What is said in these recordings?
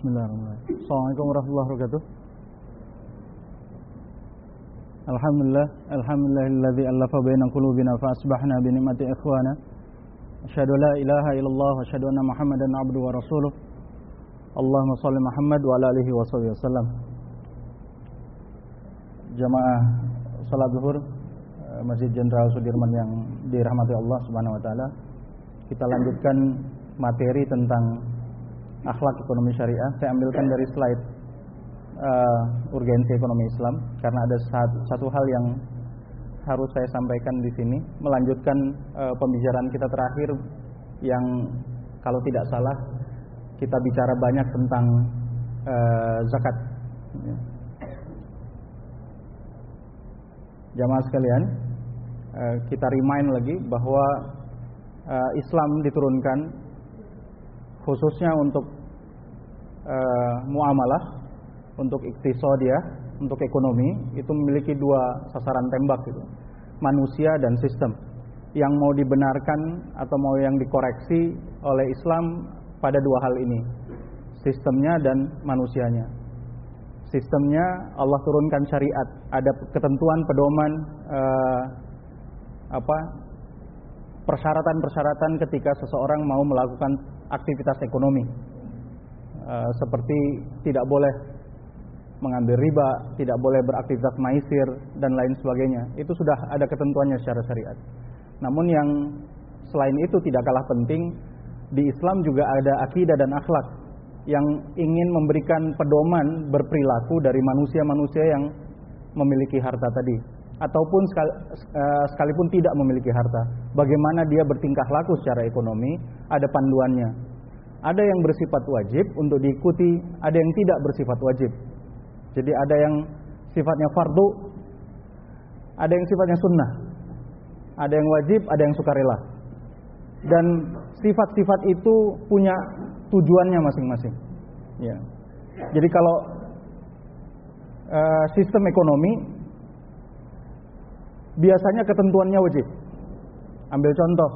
Bismillahirrahmanirrahim. Assalamualaikum warahmatullahi wabarakatuh. Alhamdulillah, alhamdulillahilladzi allafa baina qulubina fa asbahna bi ni'mati ikhwana. Asyhadu la ilaha illallah wa asyhadu anna Muhammadan abduhu wa rasuluh. Allahumma shalli Muhammad wa ala alihi wa sahbihi wasallam. Jamaah salat zuhur eh, Masjid Jenderal Sudirman yang dirahmati Allah Subhanahu wa taala. Kita lanjutkan materi tentang akhlak ekonomi syariah. Saya ambilkan dari slide uh, urgensi ekonomi Islam karena ada satu, satu hal yang harus saya sampaikan di sini melanjutkan uh, pembicaraan kita terakhir yang kalau tidak salah kita bicara banyak tentang uh, zakat. Jamaah sekalian, uh, kita remind lagi bahwa Islam diturunkan khususnya untuk uh, muamalah, untuk iktisodiyah, untuk ekonomi itu memiliki dua sasaran tembak gitu. Manusia dan sistem. Yang mau dibenarkan atau mau yang dikoreksi oleh Islam pada dua hal ini. Sistemnya dan manusianya. Sistemnya Allah turunkan syariat, ada ketentuan pedoman uh, apa persyaratan-persyaratan ketika seseorang mau melakukan aktivitas ekonomi e, seperti tidak boleh mengambil riba, tidak boleh beraktivitas maisir dan lain sebagainya. Itu sudah ada ketentuannya secara syariat. Namun yang selain itu tidak kalah penting di Islam juga ada akidah dan akhlak yang ingin memberikan pedoman berperilaku dari manusia-manusia yang memiliki harta tadi ataupun eh, sekalipun tidak memiliki harta, bagaimana dia bertingkah laku secara ekonomi, ada panduannya. Ada yang bersifat wajib untuk diikuti, ada yang tidak bersifat wajib. Jadi ada yang sifatnya fardu, ada yang sifatnya sunnah. Ada yang wajib, ada yang sukarela. Dan sifat-sifat itu punya tujuannya masing-masing. Ya. Jadi kalau uh, sistem ekonomi biasanya ketentuannya wajib. Ambil contoh.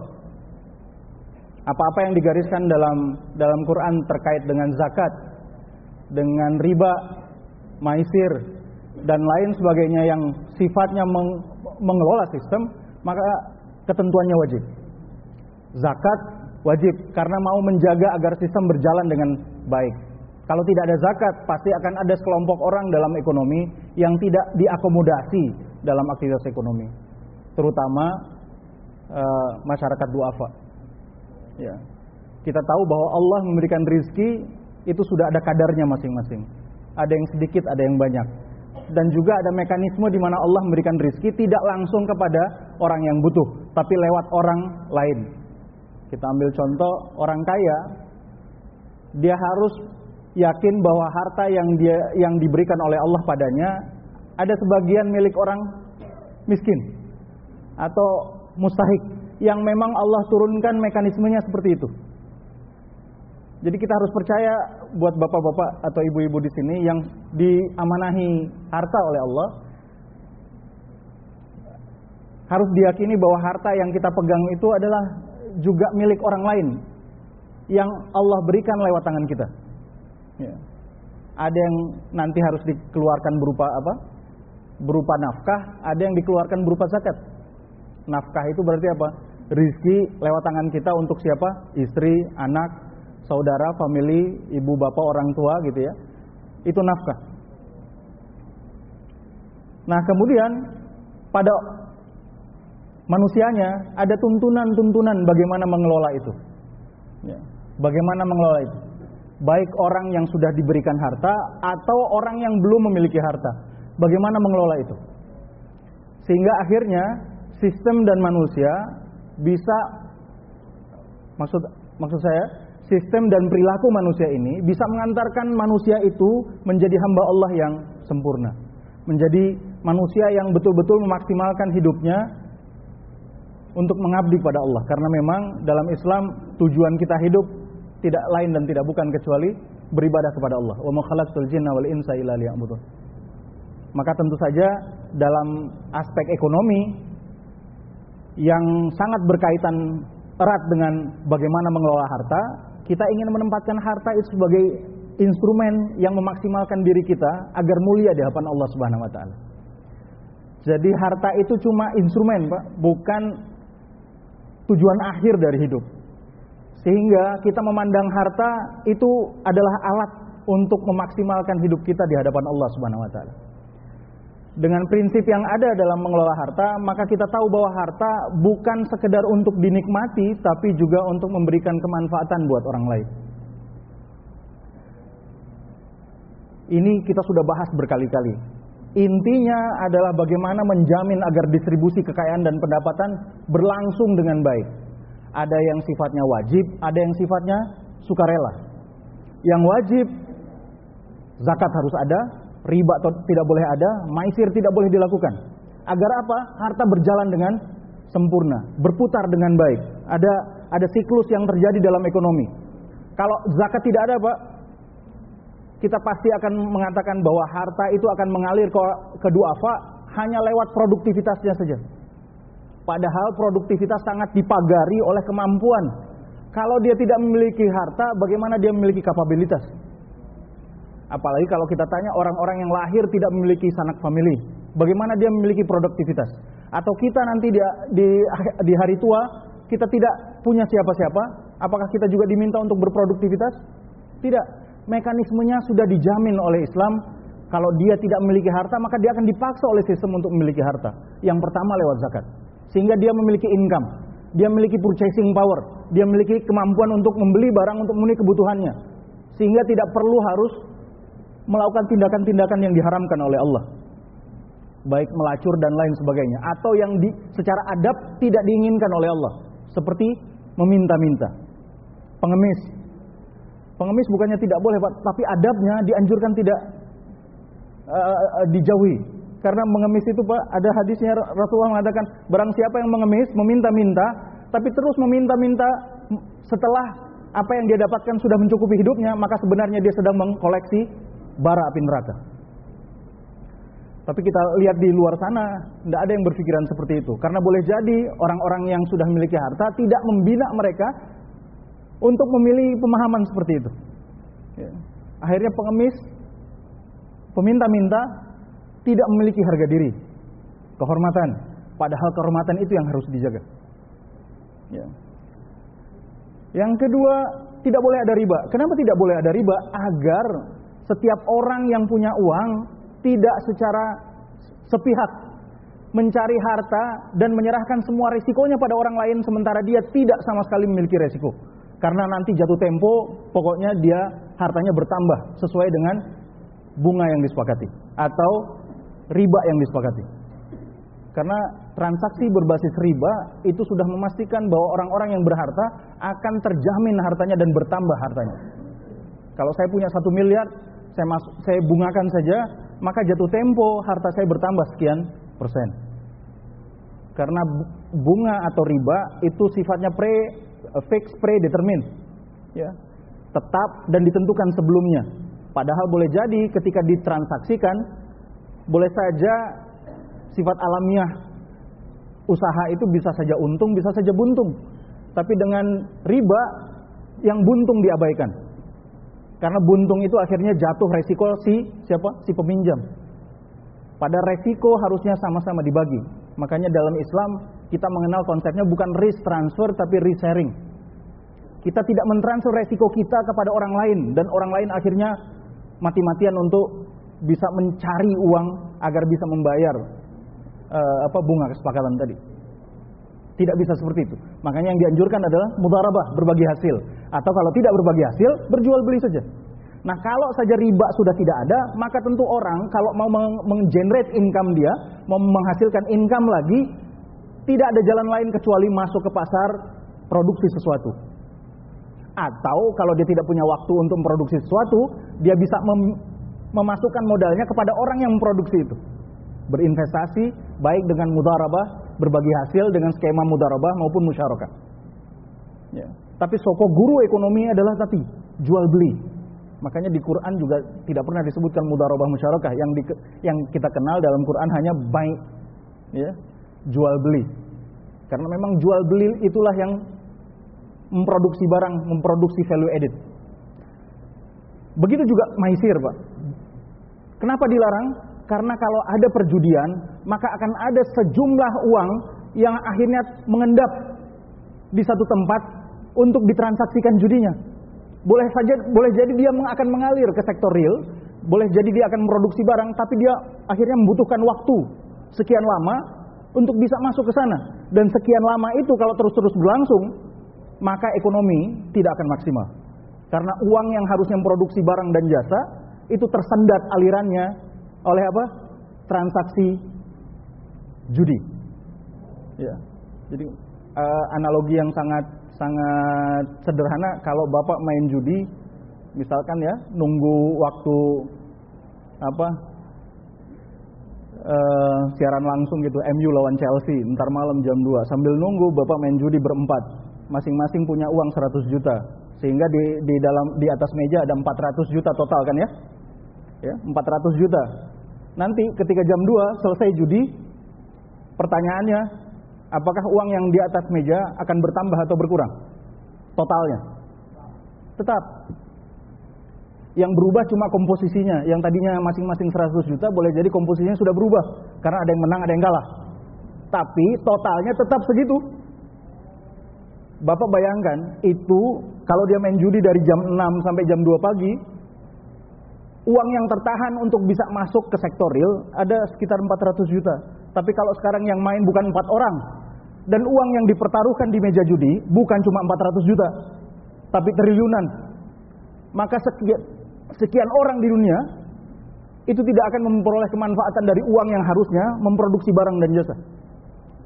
Apa-apa yang digariskan dalam dalam Quran terkait dengan zakat, dengan riba, maisir dan lain sebagainya yang sifatnya meng, mengelola sistem, maka ketentuannya wajib. Zakat wajib karena mau menjaga agar sistem berjalan dengan baik. Kalau tidak ada zakat, pasti akan ada sekelompok orang dalam ekonomi yang tidak diakomodasi dalam aktivitas ekonomi, terutama uh, masyarakat duafa. Ya. Kita tahu bahwa Allah memberikan rizki itu sudah ada kadarnya masing-masing. Ada yang sedikit, ada yang banyak. Dan juga ada mekanisme di mana Allah memberikan rizki tidak langsung kepada orang yang butuh, tapi lewat orang lain. Kita ambil contoh orang kaya, dia harus yakin bahwa harta yang dia yang diberikan oleh Allah padanya ada sebagian milik orang miskin atau mustahik yang memang Allah turunkan mekanismenya seperti itu. Jadi kita harus percaya buat bapak-bapak atau ibu-ibu di sini yang diamanahi harta oleh Allah harus diyakini bahwa harta yang kita pegang itu adalah juga milik orang lain yang Allah berikan lewat tangan kita. Ya. Ada yang nanti harus dikeluarkan berupa apa? Berupa nafkah, ada yang dikeluarkan berupa zakat. Nafkah itu berarti apa? Rizki lewat tangan kita untuk siapa? Istri, anak, saudara, family, ibu bapak, orang tua gitu ya. Itu nafkah. Nah kemudian pada manusianya ada tuntunan-tuntunan bagaimana mengelola itu. Ya. Bagaimana mengelola itu? Baik orang yang sudah diberikan harta atau orang yang belum memiliki harta bagaimana mengelola itu. Sehingga akhirnya sistem dan manusia bisa maksud maksud saya sistem dan perilaku manusia ini bisa mengantarkan manusia itu menjadi hamba Allah yang sempurna. Menjadi manusia yang betul-betul memaksimalkan hidupnya untuk mengabdi pada Allah karena memang dalam Islam tujuan kita hidup tidak lain dan tidak bukan kecuali beribadah kepada Allah. Wa ma khalaqtul jinna wal insa illa liya'budun maka tentu saja dalam aspek ekonomi yang sangat berkaitan erat dengan bagaimana mengelola harta, kita ingin menempatkan harta itu sebagai instrumen yang memaksimalkan diri kita agar mulia di hadapan Allah Subhanahu wa taala. Jadi harta itu cuma instrumen, Pak, bukan tujuan akhir dari hidup. Sehingga kita memandang harta itu adalah alat untuk memaksimalkan hidup kita di hadapan Allah Subhanahu wa taala. Dengan prinsip yang ada dalam mengelola harta, maka kita tahu bahwa harta bukan sekedar untuk dinikmati, tapi juga untuk memberikan kemanfaatan buat orang lain. Ini kita sudah bahas berkali-kali. Intinya adalah bagaimana menjamin agar distribusi kekayaan dan pendapatan berlangsung dengan baik. Ada yang sifatnya wajib, ada yang sifatnya sukarela. Yang wajib zakat harus ada, riba tidak boleh ada, maisir tidak boleh dilakukan. Agar apa? Harta berjalan dengan sempurna, berputar dengan baik. Ada ada siklus yang terjadi dalam ekonomi. Kalau zakat tidak ada, Pak, kita pasti akan mengatakan bahwa harta itu akan mengalir ke, ke duafa hanya lewat produktivitasnya saja. Padahal produktivitas sangat dipagari oleh kemampuan. Kalau dia tidak memiliki harta, bagaimana dia memiliki kapabilitas? Apalagi kalau kita tanya orang-orang yang lahir tidak memiliki sanak famili, bagaimana dia memiliki produktivitas? Atau kita nanti di, di, di hari tua kita tidak punya siapa-siapa, apakah kita juga diminta untuk berproduktivitas? Tidak. Mekanismenya sudah dijamin oleh Islam. Kalau dia tidak memiliki harta, maka dia akan dipaksa oleh sistem untuk memiliki harta. Yang pertama lewat zakat. Sehingga dia memiliki income, dia memiliki purchasing power, dia memiliki kemampuan untuk membeli barang untuk memenuhi kebutuhannya. Sehingga tidak perlu harus melakukan tindakan-tindakan yang diharamkan oleh Allah. Baik melacur dan lain sebagainya atau yang di, secara adab tidak diinginkan oleh Allah, seperti meminta-minta. Pengemis. Pengemis bukannya tidak boleh, Pak, tapi adabnya dianjurkan tidak uh, uh, dijauhi. Karena mengemis itu, Pak, ada hadisnya Rasulullah mengatakan, barang siapa yang mengemis, meminta-minta, tapi terus meminta-minta setelah apa yang dia dapatkan sudah mencukupi hidupnya, maka sebenarnya dia sedang mengkoleksi bara api neraka. Tapi kita lihat di luar sana, tidak ada yang berpikiran seperti itu. Karena boleh jadi orang-orang yang sudah memiliki harta tidak membina mereka untuk memilih pemahaman seperti itu. Ya. Akhirnya pengemis, peminta-minta tidak memiliki harga diri, kehormatan. Padahal kehormatan itu yang harus dijaga. Ya. Yang kedua, tidak boleh ada riba. Kenapa tidak boleh ada riba? Agar setiap orang yang punya uang tidak secara sepihak mencari harta dan menyerahkan semua risikonya pada orang lain sementara dia tidak sama sekali memiliki risiko. Karena nanti jatuh tempo, pokoknya dia hartanya bertambah sesuai dengan bunga yang disepakati atau riba yang disepakati. Karena transaksi berbasis riba itu sudah memastikan bahwa orang-orang yang berharta akan terjamin hartanya dan bertambah hartanya. Kalau saya punya satu miliar, saya masuk, saya bungakan saja, maka jatuh tempo harta saya bertambah sekian persen. Karena bunga atau riba itu sifatnya pre fix predetermined, ya, tetap dan ditentukan sebelumnya. Padahal boleh jadi ketika ditransaksikan, boleh saja sifat alamiah usaha itu bisa saja untung, bisa saja buntung. Tapi dengan riba yang buntung diabaikan. Karena buntung itu akhirnya jatuh resiko si siapa? Si peminjam. Pada resiko harusnya sama-sama dibagi. Makanya dalam Islam kita mengenal konsepnya bukan risk transfer tapi risk sharing. Kita tidak mentransfer resiko kita kepada orang lain dan orang lain akhirnya mati-matian untuk bisa mencari uang agar bisa membayar uh, apa bunga kesepakatan tadi. Tidak bisa seperti itu. Makanya yang dianjurkan adalah mudarabah, berbagi hasil. Atau kalau tidak berbagi hasil, berjual beli saja. Nah kalau saja riba sudah tidak ada, maka tentu orang kalau mau menggenerate income dia, mau menghasilkan income lagi, tidak ada jalan lain kecuali masuk ke pasar produksi sesuatu. Atau kalau dia tidak punya waktu untuk memproduksi sesuatu, dia bisa mem memasukkan modalnya kepada orang yang memproduksi itu. Berinvestasi baik dengan mudarabah berbagi hasil dengan skema mudarabah maupun musyarakah. Ya. Tapi soko guru ekonomi adalah tapi jual beli. Makanya di Quran juga tidak pernah disebutkan mudarabah musyarakah yang di, yang kita kenal dalam Quran hanya buy ya, jual beli. Karena memang jual beli itulah yang memproduksi barang, memproduksi value added. Begitu juga maisir, Pak. Kenapa dilarang? Karena kalau ada perjudian, maka akan ada sejumlah uang yang akhirnya mengendap di satu tempat untuk ditransaksikan judinya. Boleh saja, boleh jadi dia akan mengalir ke sektor real, boleh jadi dia akan memproduksi barang, tapi dia akhirnya membutuhkan waktu sekian lama untuk bisa masuk ke sana. Dan sekian lama itu kalau terus-terus berlangsung, maka ekonomi tidak akan maksimal. Karena uang yang harusnya memproduksi barang dan jasa itu tersendat alirannya oleh apa? Transaksi judi. Ya. Jadi uh, analogi yang sangat sangat sederhana kalau Bapak main judi misalkan ya nunggu waktu apa uh, siaran langsung gitu MU lawan Chelsea ntar malam jam 2 sambil nunggu Bapak main judi berempat masing-masing punya uang 100 juta sehingga di di dalam di atas meja ada 400 juta total kan ya ya 400 juta nanti ketika jam 2 selesai judi pertanyaannya apakah uang yang di atas meja akan bertambah atau berkurang totalnya tetap yang berubah cuma komposisinya. Yang tadinya masing-masing 100 juta boleh jadi komposisinya sudah berubah karena ada yang menang, ada yang kalah. Tapi totalnya tetap segitu. Bapak bayangkan itu kalau dia main judi dari jam 6 sampai jam 2 pagi, uang yang tertahan untuk bisa masuk ke sektor real ada sekitar 400 juta. Tapi kalau sekarang yang main bukan empat orang dan uang yang dipertaruhkan di meja judi bukan cuma 400 juta, tapi triliunan. Maka sekian, sekian orang di dunia itu tidak akan memperoleh kemanfaatan dari uang yang harusnya memproduksi barang dan jasa.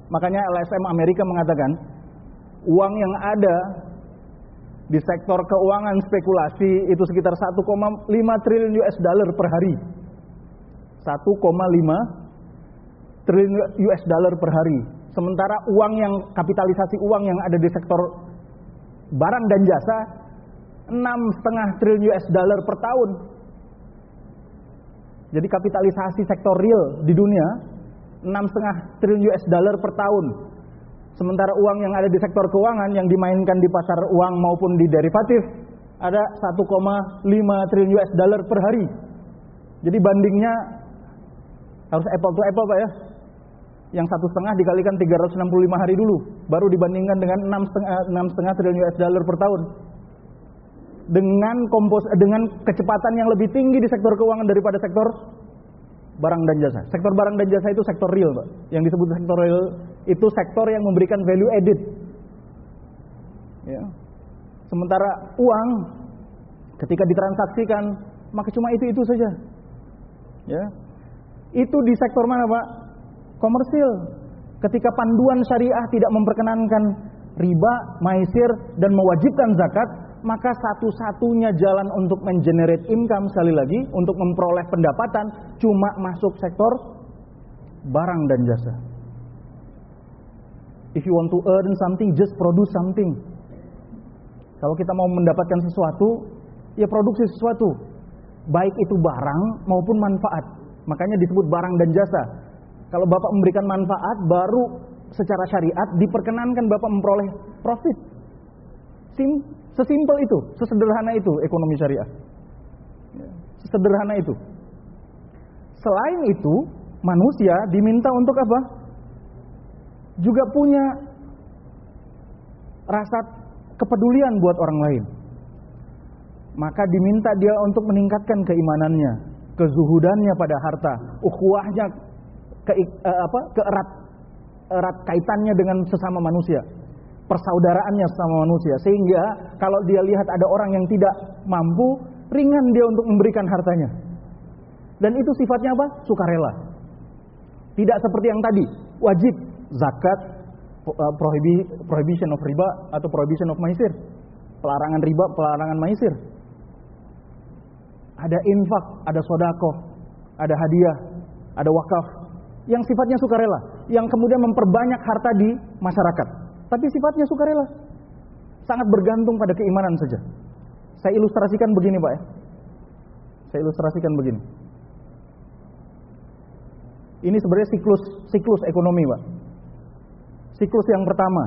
Makanya LSM Amerika mengatakan uang yang ada di sektor keuangan spekulasi itu sekitar 1,5 triliun US dollar per hari. 1,5 triliun US dollar per hari. Sementara uang yang kapitalisasi uang yang ada di sektor barang dan jasa enam setengah triliun US dollar per tahun. Jadi kapitalisasi sektor real di dunia enam setengah triliun US dollar per tahun. Sementara uang yang ada di sektor keuangan yang dimainkan di pasar uang maupun di derivatif ada 1,5 triliun US dollar per hari. Jadi bandingnya harus apple to apple pak ya. Yang satu setengah dikalikan 365 hari dulu, baru dibandingkan dengan enam setengah triliun US dollar per tahun dengan kompos dengan kecepatan yang lebih tinggi di sektor keuangan daripada sektor barang dan jasa. Sektor barang dan jasa itu sektor real, Pak. Yang disebut sektor real itu sektor yang memberikan value added. Ya. Sementara uang ketika ditransaksikan maka cuma itu-itu saja. Ya. Itu di sektor mana, Pak? Komersil. Ketika panduan syariah tidak memperkenankan riba, maisir dan mewajibkan zakat, maka satu-satunya jalan untuk mengenerate income sekali lagi untuk memperoleh pendapatan cuma masuk sektor barang dan jasa. If you want to earn something, just produce something. Kalau kita mau mendapatkan sesuatu, ya produksi sesuatu. Baik itu barang maupun manfaat. Makanya disebut barang dan jasa. Kalau Bapak memberikan manfaat, baru secara syariat diperkenankan Bapak memperoleh profit. Sim Sesimpel itu, sesederhana itu ekonomi syariah. Ya, sesederhana itu. Selain itu, manusia diminta untuk apa? Juga punya rasa kepedulian buat orang lain. Maka diminta dia untuk meningkatkan keimanannya, kezuhudannya pada harta, ukhuwahnya ke, eh, apa, keerat erat kaitannya dengan sesama manusia persaudaraannya sama manusia. Sehingga kalau dia lihat ada orang yang tidak mampu ringan dia untuk memberikan hartanya. Dan itu sifatnya apa? Sukarela. Tidak seperti yang tadi. Wajib zakat uh, prohibition of riba atau prohibition of maisir pelarangan riba pelarangan maisir ada infak ada sodako ada hadiah ada wakaf yang sifatnya sukarela yang kemudian memperbanyak harta di masyarakat tapi sifatnya sukarela. Sangat bergantung pada keimanan saja. Saya ilustrasikan begini, Pak ya. Saya ilustrasikan begini. Ini sebenarnya siklus siklus ekonomi, Pak. Siklus yang pertama.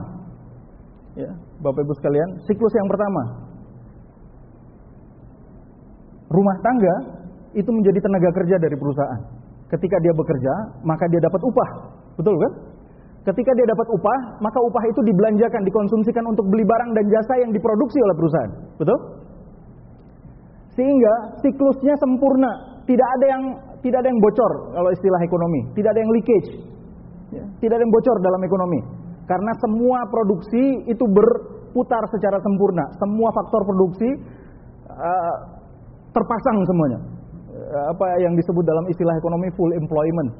Ya, Bapak Ibu sekalian, siklus yang pertama. rumah tangga itu menjadi tenaga kerja dari perusahaan. Ketika dia bekerja, maka dia dapat upah. Betul kan? Ketika dia dapat upah, maka upah itu dibelanjakan, dikonsumsikan untuk beli barang dan jasa yang diproduksi oleh perusahaan. Betul? Sehingga siklusnya sempurna, tidak ada yang tidak ada yang bocor kalau istilah ekonomi, tidak ada yang leakage. Ya, tidak ada yang bocor dalam ekonomi. Karena semua produksi itu berputar secara sempurna. Semua faktor produksi uh, terpasang semuanya. Uh, apa yang disebut dalam istilah ekonomi full employment.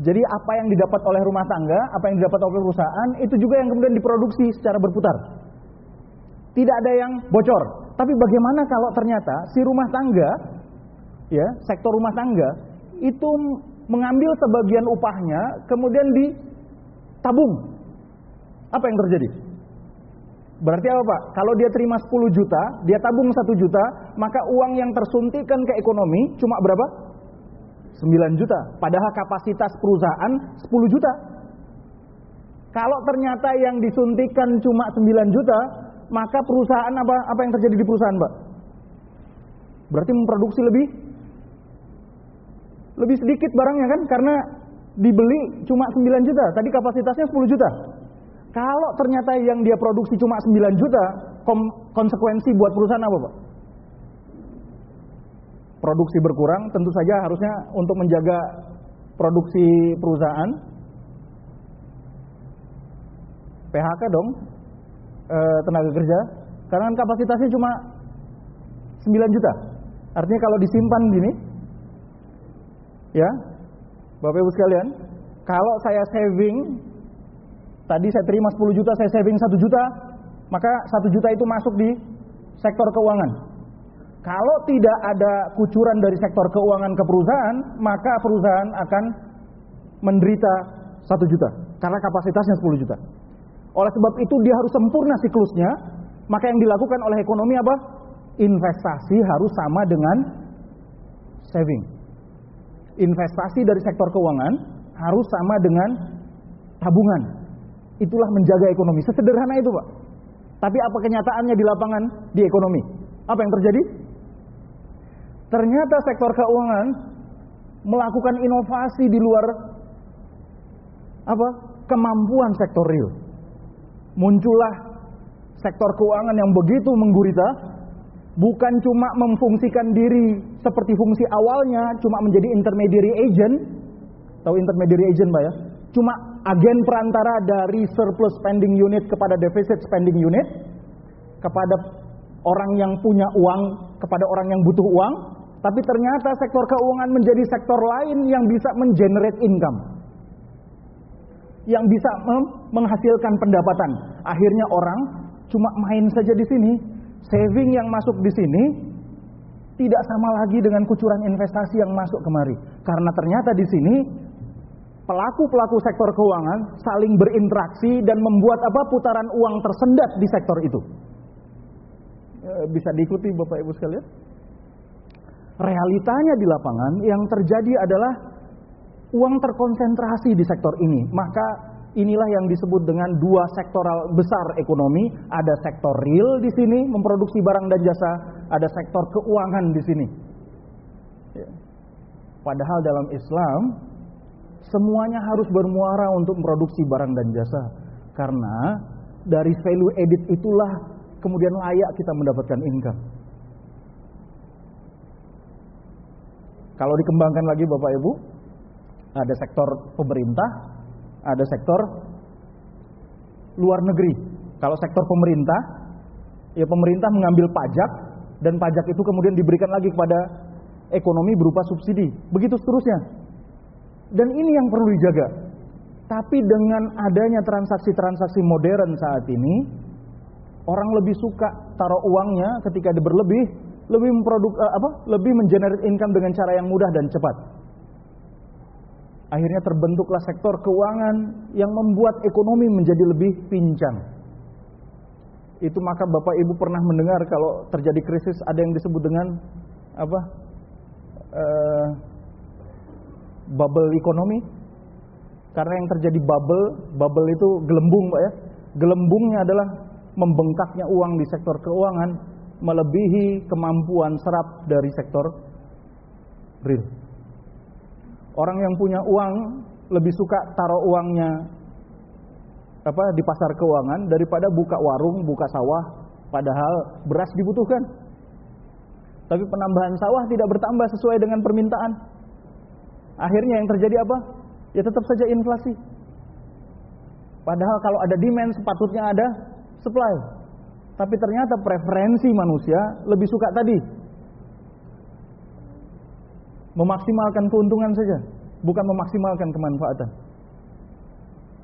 Jadi apa yang didapat oleh rumah tangga, apa yang didapat oleh perusahaan, itu juga yang kemudian diproduksi secara berputar. Tidak ada yang bocor. Tapi bagaimana kalau ternyata si rumah tangga, ya sektor rumah tangga itu mengambil sebagian upahnya, kemudian ditabung. Apa yang terjadi? Berarti apa Pak? Kalau dia terima 10 juta, dia tabung 1 juta, maka uang yang tersuntikan ke ekonomi cuma berapa? 9 juta. Padahal kapasitas perusahaan 10 juta. Kalau ternyata yang disuntikan cuma 9 juta, maka perusahaan apa apa yang terjadi di perusahaan, Pak? Berarti memproduksi lebih lebih sedikit barangnya kan karena dibeli cuma 9 juta, tadi kapasitasnya 10 juta. Kalau ternyata yang dia produksi cuma 9 juta, konsekuensi buat perusahaan apa, Pak? Produksi berkurang, tentu saja harusnya untuk menjaga produksi perusahaan PHK dong e, tenaga kerja karena kan kapasitasnya cuma 9 juta. Artinya kalau disimpan gini ya Bapak Ibu sekalian, kalau saya saving tadi saya terima 10 juta, saya saving 1 juta, maka 1 juta itu masuk di sektor keuangan. Kalau tidak ada kucuran dari sektor keuangan ke perusahaan, maka perusahaan akan menderita 1 juta karena kapasitasnya 10 juta. Oleh sebab itu dia harus sempurna siklusnya, maka yang dilakukan oleh ekonomi apa? Investasi harus sama dengan saving investasi dari sektor keuangan harus sama dengan tabungan. Itulah menjaga ekonomi. Sesederhana itu, Pak. Tapi apa kenyataannya di lapangan di ekonomi? Apa yang terjadi? Ternyata sektor keuangan melakukan inovasi di luar apa? kemampuan sektor real. Muncullah sektor keuangan yang begitu menggurita bukan cuma memfungsikan diri seperti fungsi awalnya, cuma menjadi intermediary agent, tahu intermediary agent Pak ya? Cuma agen perantara dari surplus spending unit kepada deficit spending unit, kepada orang yang punya uang, kepada orang yang butuh uang, tapi ternyata sektor keuangan menjadi sektor lain yang bisa mengenerate income. Yang bisa menghasilkan pendapatan. Akhirnya orang cuma main saja di sini, saving yang masuk di sini tidak sama lagi dengan kucuran investasi yang masuk kemari. Karena ternyata di sini pelaku-pelaku sektor keuangan saling berinteraksi dan membuat apa putaran uang tersendat di sektor itu. E, bisa diikuti Bapak Ibu sekalian? Realitanya di lapangan yang terjadi adalah uang terkonsentrasi di sektor ini. Maka inilah yang disebut dengan dua sektoral besar ekonomi. Ada sektor real di sini memproduksi barang dan jasa, ada sektor keuangan di sini. Ya. Padahal dalam Islam semuanya harus bermuara untuk memproduksi barang dan jasa. Karena dari value edit itulah kemudian layak kita mendapatkan income. Kalau dikembangkan lagi Bapak Ibu, ada sektor pemerintah, ada sektor luar negeri. Kalau sektor pemerintah, ya pemerintah mengambil pajak dan pajak itu kemudian diberikan lagi kepada ekonomi berupa subsidi. Begitu seterusnya. Dan ini yang perlu dijaga. Tapi dengan adanya transaksi-transaksi modern saat ini, orang lebih suka taruh uangnya ketika dia berlebih, lebih memproduk uh, apa? Lebih mengenerate income dengan cara yang mudah dan cepat. Akhirnya terbentuklah sektor keuangan yang membuat ekonomi menjadi lebih pincang. Itu maka Bapak Ibu pernah mendengar kalau terjadi krisis ada yang disebut dengan apa? Uh, bubble ekonomi. Karena yang terjadi bubble, bubble itu gelembung, Pak ya. Gelembungnya adalah membengkaknya uang di sektor keuangan melebihi kemampuan serap dari sektor real. Orang yang punya uang lebih suka taruh uangnya apa di pasar keuangan daripada buka warung, buka sawah padahal beras dibutuhkan. Tapi penambahan sawah tidak bertambah sesuai dengan permintaan. Akhirnya yang terjadi apa? Ya tetap saja inflasi. Padahal kalau ada demand sepatutnya ada supply. Tapi ternyata preferensi manusia lebih suka tadi memaksimalkan keuntungan saja, bukan memaksimalkan kemanfaatan.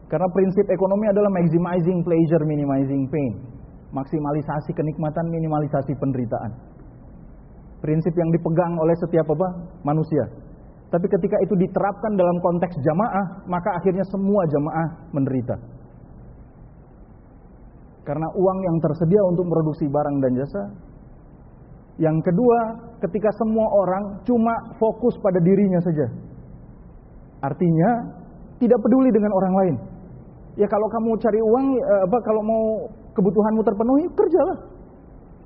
Karena prinsip ekonomi adalah maximizing pleasure, minimizing pain. Maksimalisasi kenikmatan, minimalisasi penderitaan. Prinsip yang dipegang oleh setiap apa? manusia. Tapi ketika itu diterapkan dalam konteks jamaah, maka akhirnya semua jamaah menderita. Karena uang yang tersedia untuk produksi barang dan jasa. Yang kedua, ketika semua orang cuma fokus pada dirinya saja. Artinya tidak peduli dengan orang lain. Ya kalau kamu cari uang, eh, apa kalau mau kebutuhanmu terpenuhi, kerjalah.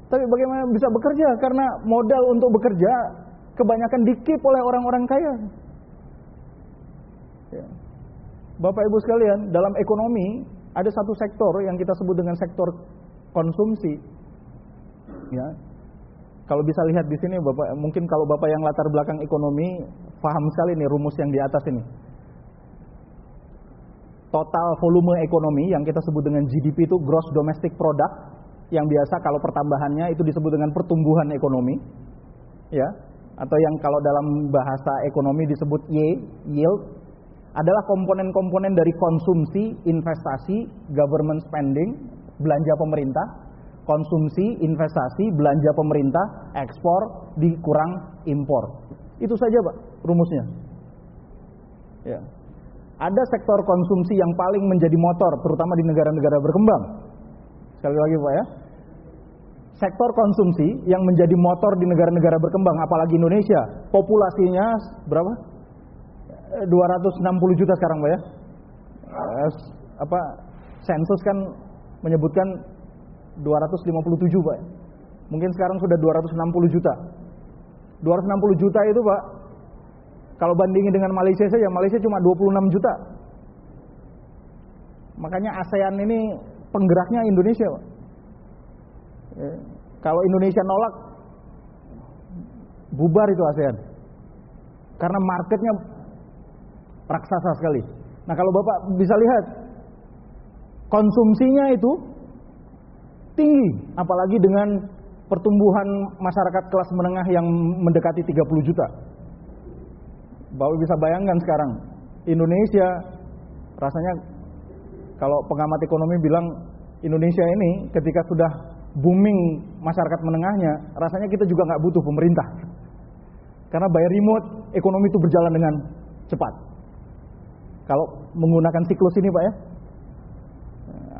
Tapi bagaimana bisa bekerja? Karena modal untuk bekerja kebanyakan dikip oleh orang-orang kaya. Ya. Bapak Ibu sekalian, dalam ekonomi ada satu sektor yang kita sebut dengan sektor konsumsi. Ya. Kalau bisa lihat di sini Bapak, mungkin kalau Bapak yang latar belakang ekonomi paham sekali nih rumus yang di atas ini. Total volume ekonomi yang kita sebut dengan GDP itu gross domestic product yang biasa kalau pertambahannya itu disebut dengan pertumbuhan ekonomi. Ya, atau yang kalau dalam bahasa ekonomi disebut Y, yield adalah komponen-komponen dari konsumsi, investasi, government spending, belanja pemerintah, konsumsi, investasi, belanja pemerintah, ekspor, dikurang impor. Itu saja Pak rumusnya. Ya. Ada sektor konsumsi yang paling menjadi motor terutama di negara-negara berkembang. Sekali lagi Pak ya. Sektor konsumsi yang menjadi motor di negara-negara berkembang apalagi Indonesia, populasinya berapa? 260 juta sekarang Pak ya. Eh, apa sensus kan menyebutkan 257 Pak. Mungkin sekarang sudah 260 juta. 260 juta itu Pak, kalau bandingin dengan Malaysia saja, Malaysia cuma 26 juta. Makanya ASEAN ini penggeraknya Indonesia Pak. Ya. Kalau Indonesia nolak, bubar itu ASEAN. Karena marketnya raksasa sekali. Nah kalau Bapak bisa lihat konsumsinya itu tinggi, apalagi dengan pertumbuhan masyarakat kelas menengah yang mendekati 30 juta. Bapak bisa bayangkan sekarang Indonesia rasanya kalau pengamat ekonomi bilang Indonesia ini ketika sudah booming masyarakat menengahnya, rasanya kita juga nggak butuh pemerintah. Karena by remote ekonomi itu berjalan dengan cepat. Kalau menggunakan siklus ini Pak ya.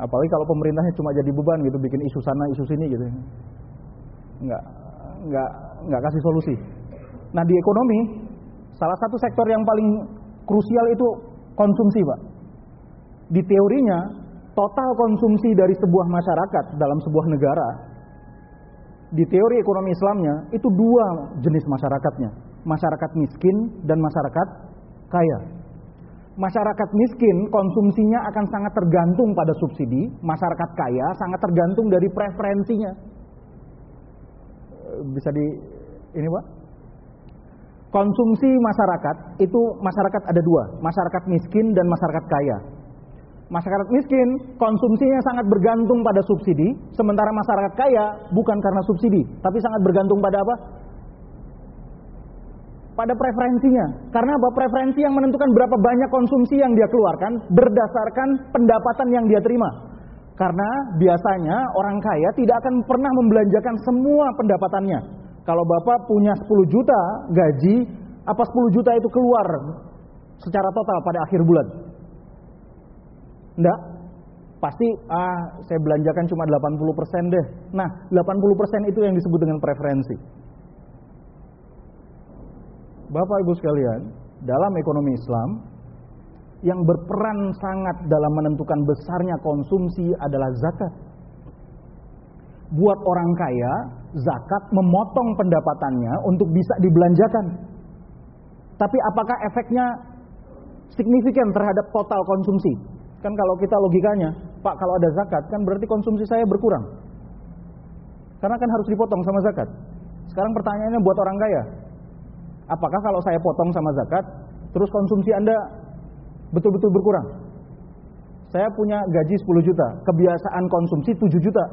Apalagi kalau pemerintahnya cuma jadi beban gitu, bikin isu sana, isu sini gitu. Enggak, enggak, enggak kasih solusi. Nah di ekonomi, salah satu sektor yang paling krusial itu konsumsi Pak. Di teorinya, total konsumsi dari sebuah masyarakat dalam sebuah negara, di teori ekonomi Islamnya, itu dua jenis masyarakatnya. Masyarakat miskin dan masyarakat kaya masyarakat miskin konsumsinya akan sangat tergantung pada subsidi, masyarakat kaya sangat tergantung dari preferensinya. Eh, bisa di ini Pak? Konsumsi masyarakat itu masyarakat ada dua, masyarakat miskin dan masyarakat kaya. Masyarakat miskin konsumsinya sangat bergantung pada subsidi, sementara masyarakat kaya bukan karena subsidi, tapi sangat bergantung pada apa? Pada preferensinya. Karena apa? Preferensi yang menentukan berapa banyak konsumsi yang dia keluarkan berdasarkan pendapatan yang dia terima. Karena biasanya orang kaya tidak akan pernah membelanjakan semua pendapatannya. Kalau Bapak punya 10 juta gaji, apa 10 juta itu keluar secara total pada akhir bulan? Enggak. Pasti ah saya belanjakan cuma 80% deh. Nah, 80% itu yang disebut dengan preferensi. Bapak Ibu sekalian, dalam ekonomi Islam yang berperan sangat dalam menentukan besarnya konsumsi adalah zakat. buat orang kaya zakat memotong pendapatannya untuk bisa dibelanjakan. Tapi apakah efeknya signifikan terhadap total konsumsi? Kan kalau kita logikanya, Pak kalau ada zakat kan berarti konsumsi saya berkurang. Karena kan harus dipotong sama zakat. Sekarang pertanyaannya buat orang kaya. Apakah kalau saya potong sama zakat, terus konsumsi Anda betul-betul berkurang? Saya punya gaji 10 juta, kebiasaan konsumsi 7 juta.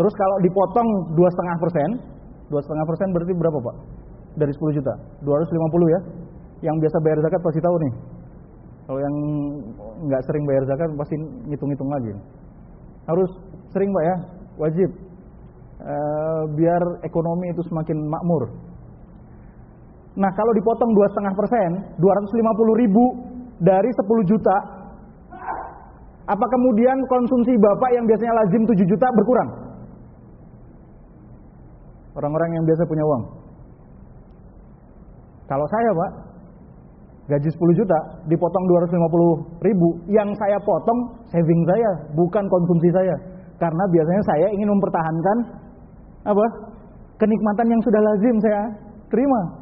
Terus kalau dipotong dua setengah persen, dua setengah persen berarti berapa pak? Dari 10 juta, 250 ya. Yang biasa bayar zakat pasti tahu nih. Kalau yang nggak sering bayar zakat pasti ngitung-ngitung lagi. Harus sering pak ya, wajib. E, biar ekonomi itu semakin makmur. Nah kalau dipotong dua setengah persen, 250 ribu dari 10 juta, apa kemudian konsumsi bapak yang biasanya lazim 7 juta berkurang? Orang-orang yang biasa punya uang. Kalau saya pak, gaji 10 juta dipotong 250 ribu, yang saya potong saving saya, bukan konsumsi saya. Karena biasanya saya ingin mempertahankan apa? Kenikmatan yang sudah lazim saya terima.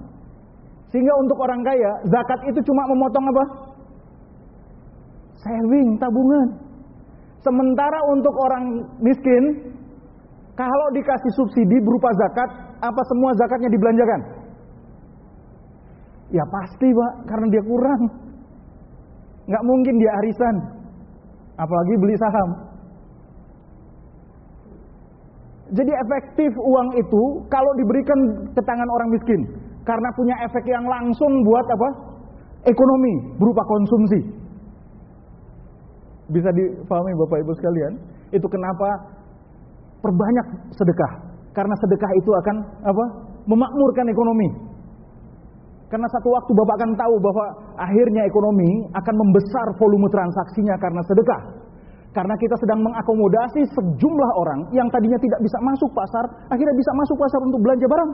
Sehingga untuk orang kaya, zakat itu cuma memotong apa? Saving, tabungan. Sementara untuk orang miskin, kalau dikasih subsidi berupa zakat, apa semua zakatnya dibelanjakan? Ya pasti pak, karena dia kurang. Nggak mungkin dia arisan, apalagi beli saham. Jadi efektif uang itu kalau diberikan ke tangan orang miskin, karena punya efek yang langsung buat apa? Ekonomi berupa konsumsi. Bisa difahami Bapak Ibu sekalian? Itu kenapa perbanyak sedekah karena sedekah itu akan apa? memakmurkan ekonomi. Karena satu waktu Bapak akan tahu bahwa akhirnya ekonomi akan membesar volume transaksinya karena sedekah. Karena kita sedang mengakomodasi sejumlah orang yang tadinya tidak bisa masuk pasar, akhirnya bisa masuk pasar untuk belanja barang.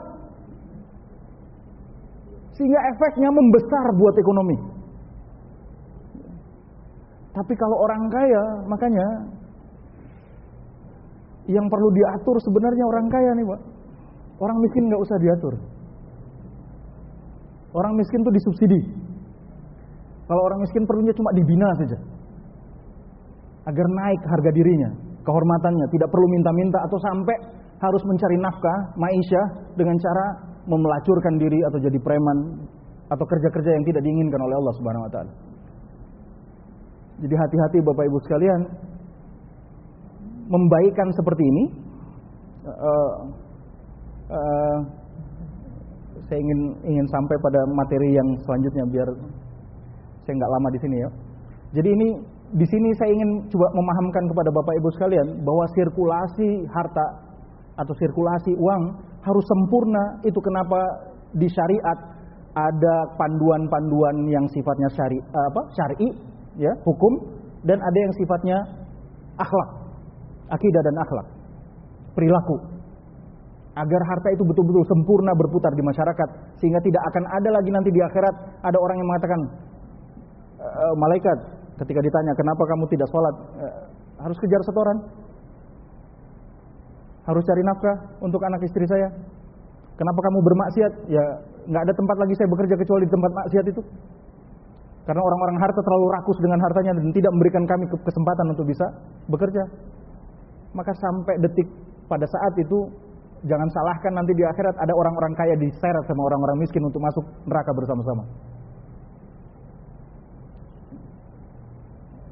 Sehingga efeknya membesar buat ekonomi. Tapi kalau orang kaya, makanya yang perlu diatur sebenarnya orang kaya nih pak. Orang miskin nggak usah diatur. Orang miskin tuh disubsidi. Kalau orang miskin perlunya cuma dibina saja. Agar naik harga dirinya, kehormatannya, tidak perlu minta-minta atau sampai harus mencari nafkah, maisha dengan cara memelacurkan diri atau jadi preman atau kerja-kerja yang tidak diinginkan oleh Allah Subhanahu wa taala. Jadi hati-hati Bapak Ibu sekalian, membaikan seperti ini, uh, uh, saya ingin ingin sampai pada materi yang selanjutnya biar saya nggak lama di sini ya. Jadi ini di sini saya ingin coba memahamkan kepada Bapak Ibu sekalian bahwa sirkulasi harta atau sirkulasi uang harus sempurna. Itu kenapa di syariat ada panduan-panduan yang sifatnya syari apa? syar'i ya, hukum dan ada yang sifatnya akhlak akidah dan akhlak, perilaku. Agar harta itu betul-betul sempurna berputar di masyarakat sehingga tidak akan ada lagi nanti di akhirat ada orang yang mengatakan e, malaikat ketika ditanya kenapa kamu tidak sholat e, harus kejar setoran harus cari nafkah untuk anak istri saya. Kenapa kamu bermaksiat? Ya nggak ada tempat lagi saya bekerja kecuali di tempat maksiat itu. Karena orang-orang harta terlalu rakus dengan hartanya dan tidak memberikan kami kesempatan untuk bisa bekerja. Maka sampai detik pada saat itu jangan salahkan nanti di akhirat ada orang-orang kaya diseret sama orang-orang miskin untuk masuk neraka bersama-sama.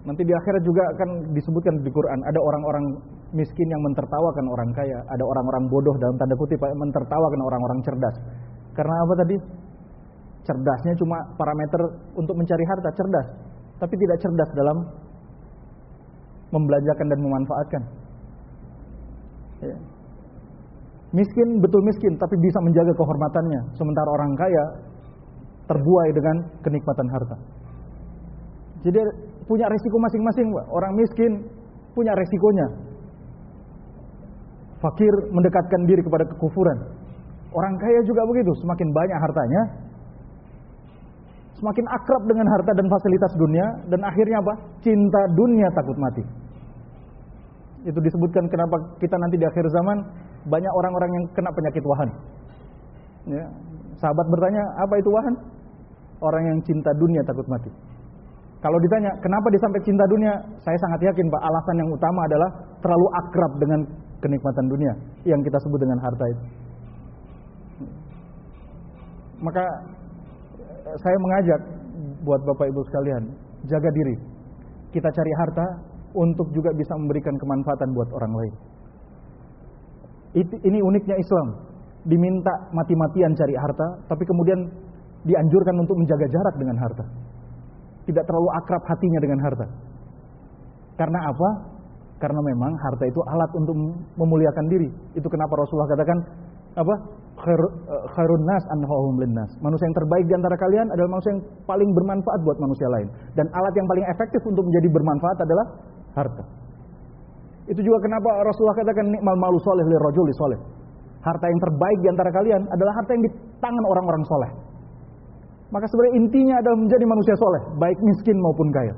Nanti di akhirat juga akan disebutkan di Quran ada orang-orang miskin yang mentertawakan orang kaya, ada orang-orang bodoh dalam tanda kutip yang mentertawakan orang-orang cerdas. Karena apa tadi? Cerdasnya cuma parameter untuk mencari harta, cerdas, tapi tidak cerdas dalam membelanjakan dan memanfaatkan. Ya. Miskin betul miskin tapi bisa menjaga kehormatannya, sementara orang kaya terbuai dengan kenikmatan harta. Jadi punya resiko masing-masing, Orang miskin punya resikonya. Fakir mendekatkan diri kepada kekufuran. Orang kaya juga begitu, semakin banyak hartanya, semakin akrab dengan harta dan fasilitas dunia dan akhirnya apa? Cinta dunia takut mati. Itu disebutkan kenapa kita nanti di akhir zaman banyak orang-orang yang kena penyakit wahan. Ya. Sahabat bertanya, apa itu wahan? Orang yang cinta dunia takut mati. Kalau ditanya, kenapa disampai cinta dunia? Saya sangat yakin, Pak, alasan yang utama adalah terlalu akrab dengan kenikmatan dunia yang kita sebut dengan harta itu. Maka saya mengajak buat Bapak Ibu sekalian, jaga diri. Kita cari harta untuk juga bisa memberikan kemanfaatan buat orang lain. Ini uniknya Islam. Diminta mati-matian cari harta, tapi kemudian dianjurkan untuk menjaga jarak dengan harta. Tidak terlalu akrab hatinya dengan harta. Karena apa? Karena memang harta itu alat untuk memuliakan diri. Itu kenapa Rasulullah katakan apa? Eh, khairun nas anfa'uhum linnas. Manusia yang terbaik di antara kalian adalah manusia yang paling bermanfaat buat manusia lain. Dan alat yang paling efektif untuk menjadi bermanfaat adalah harta. Itu juga kenapa Rasulullah katakan nikmal malu soleh li rajul soleh. Harta yang terbaik di antara kalian adalah harta yang di tangan orang-orang soleh. Maka sebenarnya intinya adalah menjadi manusia soleh, baik miskin maupun kaya.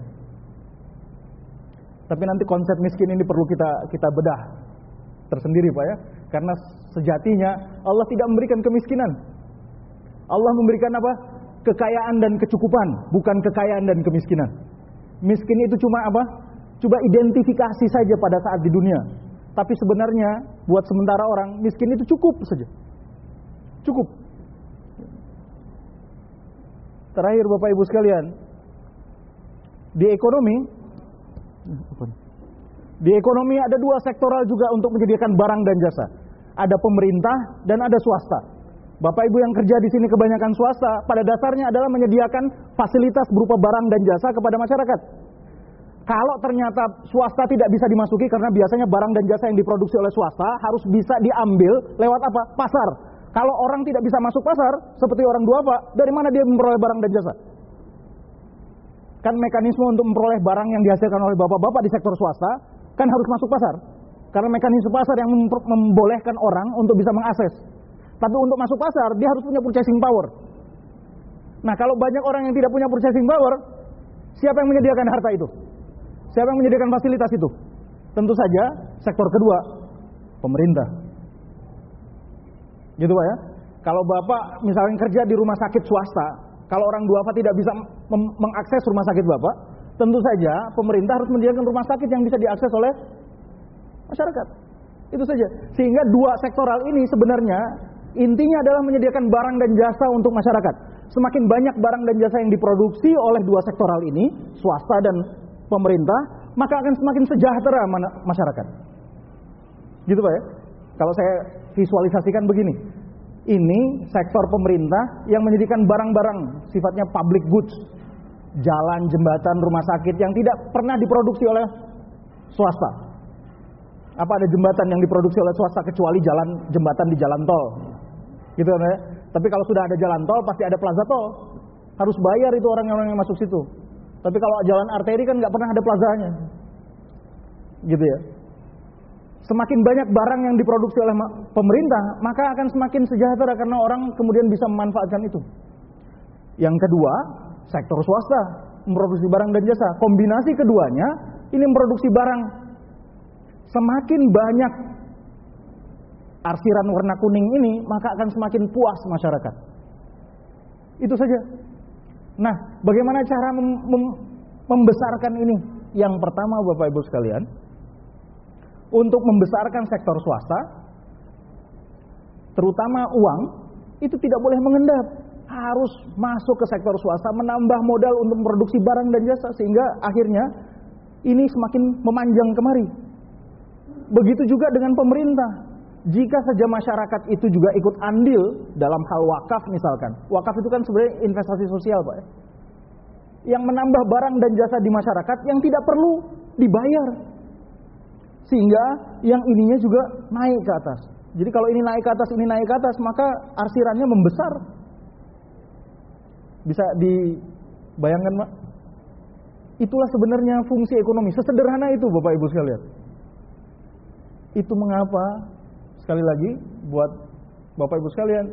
Tapi nanti konsep miskin ini perlu kita kita bedah tersendiri pak ya, karena sejatinya Allah tidak memberikan kemiskinan. Allah memberikan apa? Kekayaan dan kecukupan, bukan kekayaan dan kemiskinan. Miskin itu cuma apa? Coba identifikasi saja pada saat di dunia. Tapi sebenarnya buat sementara orang miskin itu cukup saja. Cukup. Terakhir Bapak Ibu sekalian, di ekonomi di ekonomi ada dua sektoral juga untuk menyediakan barang dan jasa. Ada pemerintah dan ada swasta. Bapak Ibu yang kerja di sini kebanyakan swasta, pada dasarnya adalah menyediakan fasilitas berupa barang dan jasa kepada masyarakat. Kalau ternyata swasta tidak bisa dimasuki karena biasanya barang dan jasa yang diproduksi oleh swasta harus bisa diambil lewat apa? Pasar. Kalau orang tidak bisa masuk pasar, seperti orang dua pak, dari mana dia memperoleh barang dan jasa? Kan mekanisme untuk memperoleh barang yang dihasilkan oleh bapak-bapak di sektor swasta kan harus masuk pasar. Karena mekanisme pasar yang membolehkan orang untuk bisa mengakses. Tapi untuk masuk pasar, dia harus punya purchasing power. Nah, kalau banyak orang yang tidak punya purchasing power, siapa yang menyediakan harta itu? Siapa yang menyediakan fasilitas itu? Tentu saja sektor kedua, pemerintah. Gitu Pak ya. Kalau Bapak misalnya kerja di rumah sakit swasta, kalau orang dua duafa tidak bisa mengakses rumah sakit Bapak, tentu saja pemerintah harus menyediakan rumah sakit yang bisa diakses oleh masyarakat. Itu saja. Sehingga dua sektoral ini sebenarnya intinya adalah menyediakan barang dan jasa untuk masyarakat. Semakin banyak barang dan jasa yang diproduksi oleh dua sektoral ini, swasta dan pemerintah, maka akan semakin sejahtera masyarakat. Gitu Pak ya? Kalau saya visualisasikan begini. Ini sektor pemerintah yang menyediakan barang-barang sifatnya public goods. Jalan, jembatan, rumah sakit yang tidak pernah diproduksi oleh swasta. Apa ada jembatan yang diproduksi oleh swasta kecuali jalan jembatan di jalan tol? Gitu kan ya? Tapi kalau sudah ada jalan tol pasti ada plaza tol. Harus bayar itu orang-orang yang masuk situ. Tapi kalau jalan arteri kan nggak pernah ada plazanya. Gitu ya. Semakin banyak barang yang diproduksi oleh pemerintah, maka akan semakin sejahtera karena orang kemudian bisa memanfaatkan itu. Yang kedua, sektor swasta memproduksi barang dan jasa. Kombinasi keduanya ini memproduksi barang. Semakin banyak arsiran warna kuning ini, maka akan semakin puas masyarakat. Itu saja. Nah, bagaimana cara mem mem membesarkan ini? Yang pertama Bapak Ibu sekalian, untuk membesarkan sektor swasta, terutama uang, itu tidak boleh mengendap. Harus masuk ke sektor swasta, menambah modal untuk memproduksi barang dan jasa, sehingga akhirnya ini semakin memanjang kemari. Begitu juga dengan pemerintah. Jika saja masyarakat itu juga ikut andil dalam hal wakaf misalkan. Wakaf itu kan sebenarnya investasi sosial Pak. Ya. Yang menambah barang dan jasa di masyarakat yang tidak perlu dibayar. Sehingga yang ininya juga naik ke atas. Jadi kalau ini naik ke atas, ini naik ke atas, maka arsirannya membesar. Bisa dibayangkan Pak? Itulah sebenarnya fungsi ekonomi. Sesederhana itu Bapak Ibu sekalian. Itu mengapa Sekali lagi buat Bapak Ibu sekalian,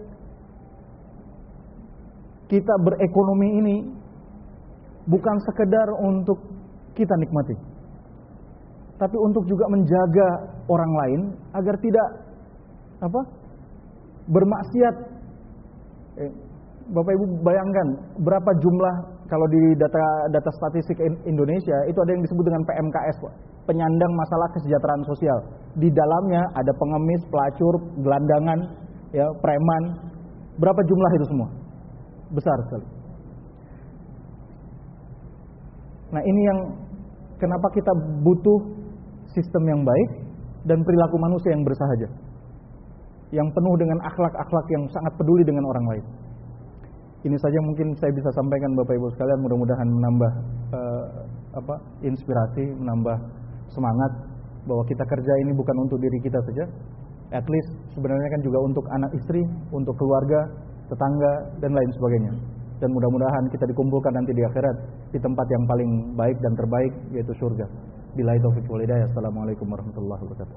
kita berekonomi ini bukan sekedar untuk kita nikmati. Tapi untuk juga menjaga orang lain agar tidak apa bermaksiat. Eh, Bapak Ibu bayangkan berapa jumlah kalau di data data statistik Indonesia itu ada yang disebut dengan PMKS, penyandang masalah kesejahteraan sosial. Di dalamnya ada pengemis, pelacur, gelandangan, ya, preman. Berapa jumlah itu semua? Besar sekali. Nah, ini yang kenapa kita butuh sistem yang baik dan perilaku manusia yang bersahaja. Yang penuh dengan akhlak-akhlak yang sangat peduli dengan orang lain. Ini saja mungkin saya bisa sampaikan Bapak Ibu sekalian mudah-mudahan menambah uh, apa inspirasi, menambah semangat bahwa kita kerja ini bukan untuk diri kita saja. At least sebenarnya kan juga untuk anak istri, untuk keluarga, tetangga dan lain sebagainya dan mudah-mudahan kita dikumpulkan nanti di akhirat di tempat yang paling baik dan terbaik yaitu surga. Bila itu. Assalamualaikum warahmatullahi wabarakatuh.